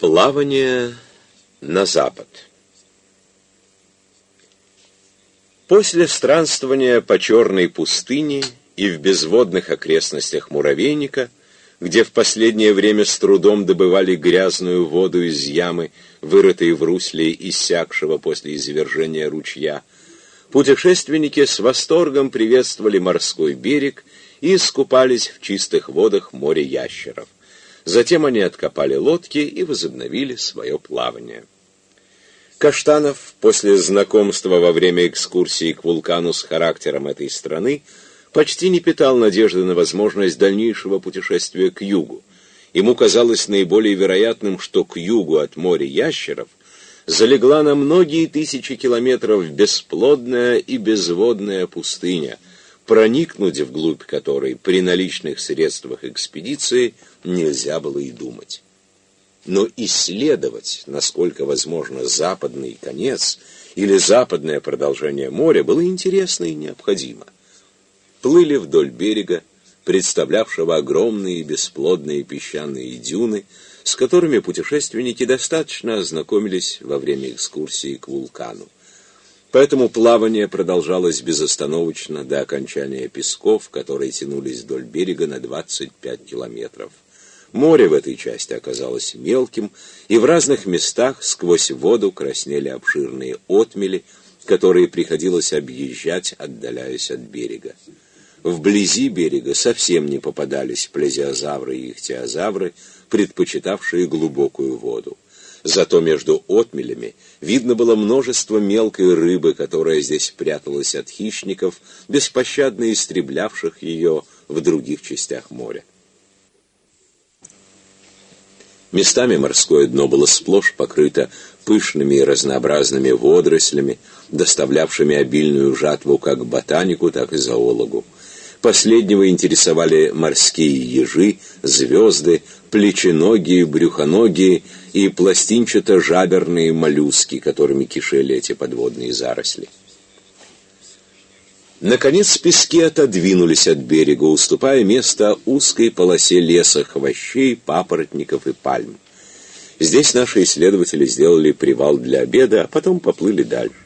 Плавание на запад После странствования по черной пустыне и в безводных окрестностях муравейника, где в последнее время с трудом добывали грязную воду из ямы, вырытой в русле иссякшего после извержения ручья, путешественники с восторгом приветствовали морской берег и искупались в чистых водах моря ящеров. Затем они откопали лодки и возобновили свое плавание. Каштанов, после знакомства во время экскурсии к вулкану с характером этой страны, почти не питал надежды на возможность дальнейшего путешествия к югу. Ему казалось наиболее вероятным, что к югу от моря ящеров залегла на многие тысячи километров бесплодная и безводная пустыня, проникнуть вглубь которой при наличных средствах экспедиции – нельзя было и думать. Но исследовать, насколько возможно, западный конец или западное продолжение моря было интересно и необходимо. Плыли вдоль берега, представлявшего огромные бесплодные песчаные дюны, с которыми путешественники достаточно ознакомились во время экскурсии к вулкану. Поэтому плавание продолжалось безостановочно до окончания песков, которые тянулись вдоль берега на 25 километров. Море в этой части оказалось мелким, и в разных местах сквозь воду краснели обширные отмели, которые приходилось объезжать, отдаляясь от берега. Вблизи берега совсем не попадались плезиозавры и ихтиозавры, предпочитавшие глубокую воду. Зато между отмелями видно было множество мелкой рыбы, которая здесь пряталась от хищников, беспощадно истреблявших ее в других частях моря. Местами морское дно было сплошь покрыто пышными и разнообразными водорослями, доставлявшими обильную жатву как ботанику, так и зоологу. Последнего интересовали морские ежи, звезды, плеченогие, брюхоногие и пластинчато-жаберные моллюски, которыми кишели эти подводные заросли. Наконец пески отодвинулись от берега, уступая место узкой полосе леса, хвощей, папоротников и пальм. Здесь наши исследователи сделали привал для обеда, а потом поплыли дальше.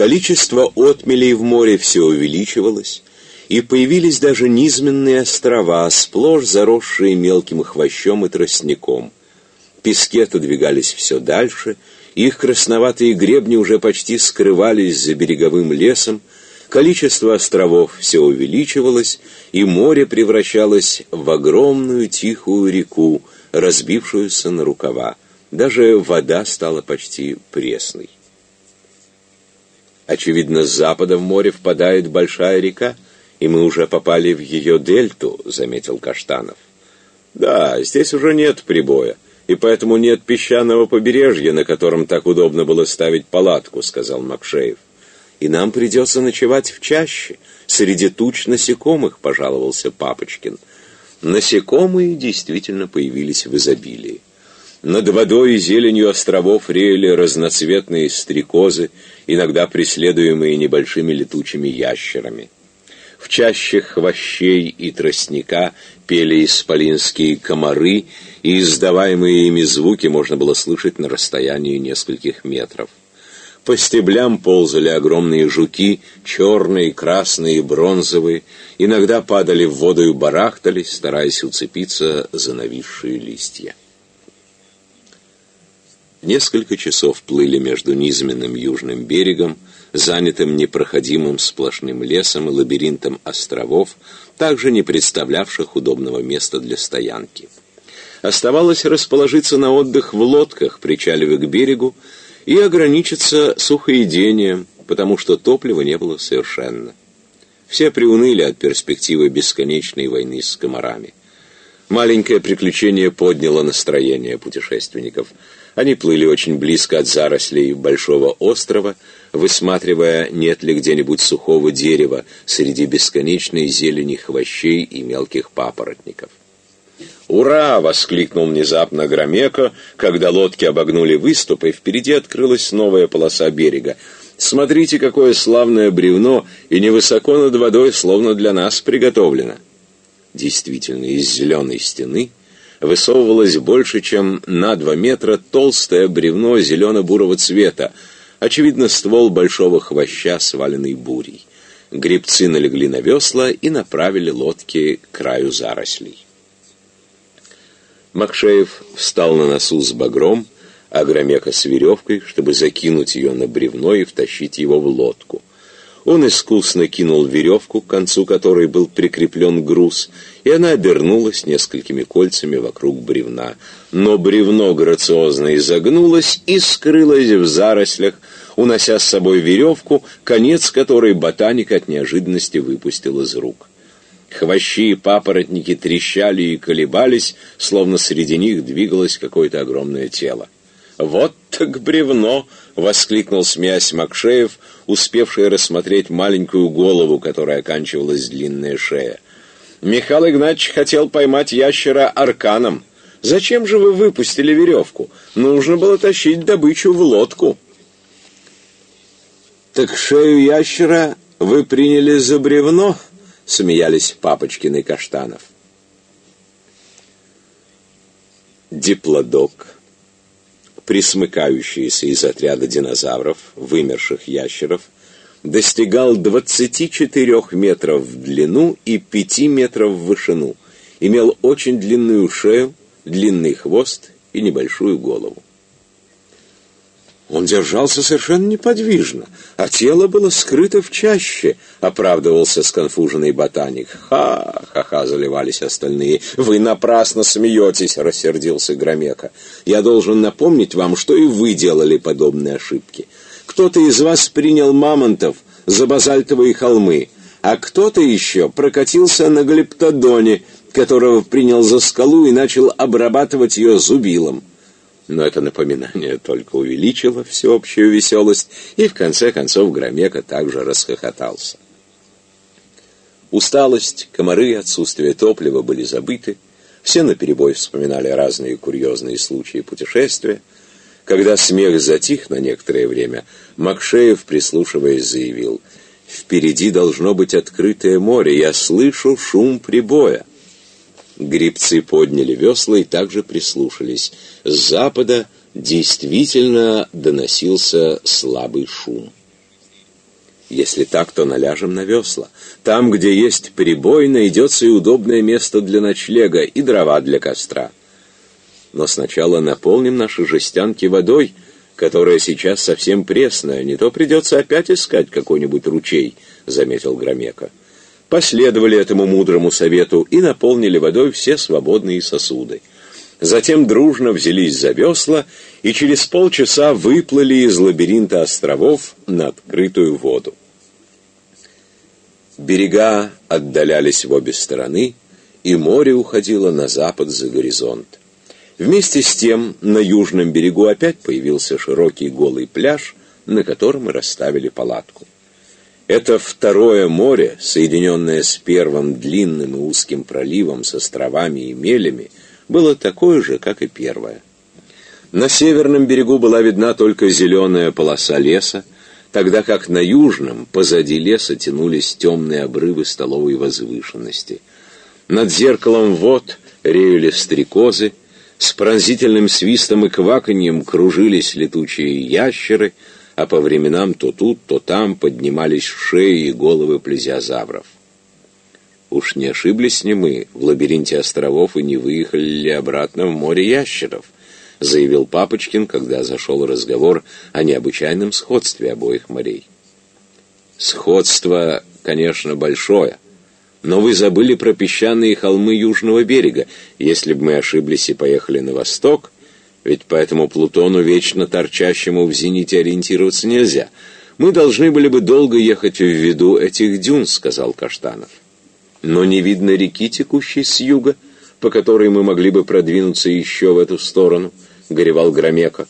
Количество отмелей в море все увеличивалось, и появились даже низменные острова, сплошь заросшие мелким хвощом и тростником. Пески отодвигались все дальше — их красноватые гребни уже почти скрывались за береговым лесом, количество островов все увеличивалось, и море превращалось в огромную тихую реку, разбившуюся на рукава. Даже вода стала почти пресной. Очевидно, с запада в море впадает большая река, и мы уже попали в ее дельту, заметил Каштанов. Да, здесь уже нет прибоя и поэтому нет песчаного побережья, на котором так удобно было ставить палатку», — сказал Макшеев. «И нам придется ночевать в чаще, среди туч насекомых», — пожаловался Папочкин. Насекомые действительно появились в изобилии. Над водой и зеленью островов реяли разноцветные стрекозы, иногда преследуемые небольшими летучими ящерами. В чащах хвощей и тростника пели исполинские комары, и издаваемые ими звуки можно было слышать на расстоянии нескольких метров. По стеблям ползали огромные жуки, черные, красные, бронзовые, иногда падали в воду и барахтались, стараясь уцепиться за нависшие листья. Несколько часов плыли между низменным южным берегом, занятым непроходимым сплошным лесом и лабиринтом островов, также не представлявших удобного места для стоянки. Оставалось расположиться на отдых в лодках, причаливая к берегу, и ограничиться сухоедением, потому что топлива не было совершенно. Все приуныли от перспективы бесконечной войны с комарами. Маленькое приключение подняло настроение путешественников. Они плыли очень близко от зарослей большого острова, высматривая, нет ли где-нибудь сухого дерева среди бесконечной зелени хвощей и мелких папоротников. «Ура!» — воскликнул внезапно Громеко, когда лодки обогнули выступ, и впереди открылась новая полоса берега. «Смотрите, какое славное бревно, и невысоко над водой, словно для нас приготовлено». Действительно, из зеленой стены высовывалось больше, чем на два метра толстое бревно зелено-бурого цвета, очевидно, ствол большого хвоща, сваленный бурей. Гребцы налегли на весла и направили лодки к краю зарослей. Макшеев встал на носу с багром, а Громека с веревкой, чтобы закинуть ее на бревно и втащить его в лодку. Он искусно кинул веревку, к концу которой был прикреплен груз, и она обернулась несколькими кольцами вокруг бревна. Но бревно грациозно изогнулось и скрылось в зарослях, унося с собой веревку, конец которой ботаник от неожиданности выпустил из рук. Хвощи и папоротники трещали и колебались, словно среди них двигалось какое-то огромное тело. «Вот так бревно!» — воскликнул смеясь Макшеев, успевший рассмотреть маленькую голову, которой оканчивалась длинная шея. «Михаил Игнатьевич хотел поймать ящера арканом. Зачем же вы выпустили веревку? Нужно было тащить добычу в лодку». «Так шею ящера вы приняли за бревно?» — смеялись Папочкин и Каштанов. Диплодок присмыкающийся из отряда динозавров, вымерших ящеров, достигал 24 метров в длину и 5 метров в вышину, имел очень длинную шею, длинный хвост и небольшую голову. Он держался совершенно неподвижно, а тело было скрыто в чаще, оправдывался сконфуженный ботаник. Ха, ха-ха, заливались остальные. Вы напрасно смеетесь, рассердился Громека. Я должен напомнить вам, что и вы делали подобные ошибки. Кто-то из вас принял мамонтов за базальтовые холмы, а кто-то еще прокатился на глиптодоне, которого принял за скалу и начал обрабатывать ее зубилом но это напоминание только увеличило всеобщую веселость, и в конце концов Громека также расхохотался. Усталость, комары, отсутствие топлива были забыты, все наперебой вспоминали разные курьезные случаи путешествия. Когда смех затих на некоторое время, Макшеев, прислушиваясь, заявил, «Впереди должно быть открытое море, я слышу шум прибоя». Грибцы подняли весла и также прислушались. С запада действительно доносился слабый шум. Если так, то наляжем на весла. Там, где есть прибой, найдется и удобное место для ночлега, и дрова для костра. Но сначала наполним наши жестянки водой, которая сейчас совсем пресная, не то придется опять искать какой-нибудь ручей, — заметил Громека последовали этому мудрому совету и наполнили водой все свободные сосуды. Затем дружно взялись за весла и через полчаса выплыли из лабиринта островов на открытую воду. Берега отдалялись в обе стороны, и море уходило на запад за горизонт. Вместе с тем на южном берегу опять появился широкий голый пляж, на котором расставили палатку. Это второе море, соединенное с первым длинным и узким проливом с островами и мелями, было такое же, как и первое. На северном берегу была видна только зеленая полоса леса, тогда как на южном, позади леса, тянулись темные обрывы столовой возвышенности. Над зеркалом вод реяли стрекозы, с пронзительным свистом и кваканьем кружились летучие ящеры — а по временам то тут, то там поднимались шеи и головы плезиозавров. Уж не ошиблись ли мы в лабиринте островов и не выехали ли обратно в море ящеров, заявил Папочкин, когда зашел разговор о необычайном сходстве обоих морей. Сходство, конечно, большое, но вы забыли про песчаные холмы южного берега. Если бы мы ошиблись и поехали на восток, ведь по этому Плутону, вечно торчащему в зените, ориентироваться нельзя. Мы должны были бы долго ехать в виду этих дюн, сказал Каштанов. Но не видно реки, текущей с юга, по которой мы могли бы продвинуться еще в эту сторону, горевал Громека.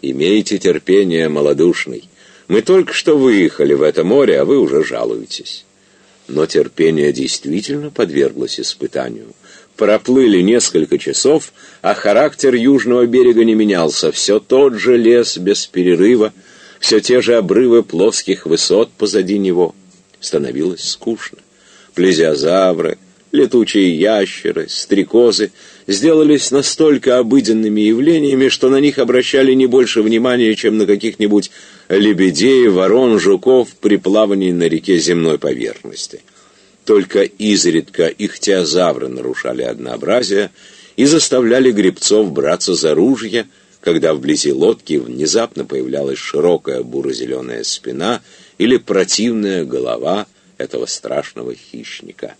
Имейте терпение, малодушный. Мы только что выехали в это море, а вы уже жалуетесь. Но терпение действительно подверглось испытанию. Проплыли несколько часов, а характер южного берега не менялся. Все тот же лес без перерыва, все те же обрывы плоских высот позади него. Становилось скучно. Плезиозавры, Летучие ящеры, стрекозы сделались настолько обыденными явлениями, что на них обращали не больше внимания, чем на каких-нибудь лебедей, ворон, жуков при плавании на реке земной поверхности. Только изредка ихтиозавры нарушали однообразие и заставляли гребцов браться за ружья, когда вблизи лодки внезапно появлялась широкая буро-зеленая спина или противная голова этого страшного хищника.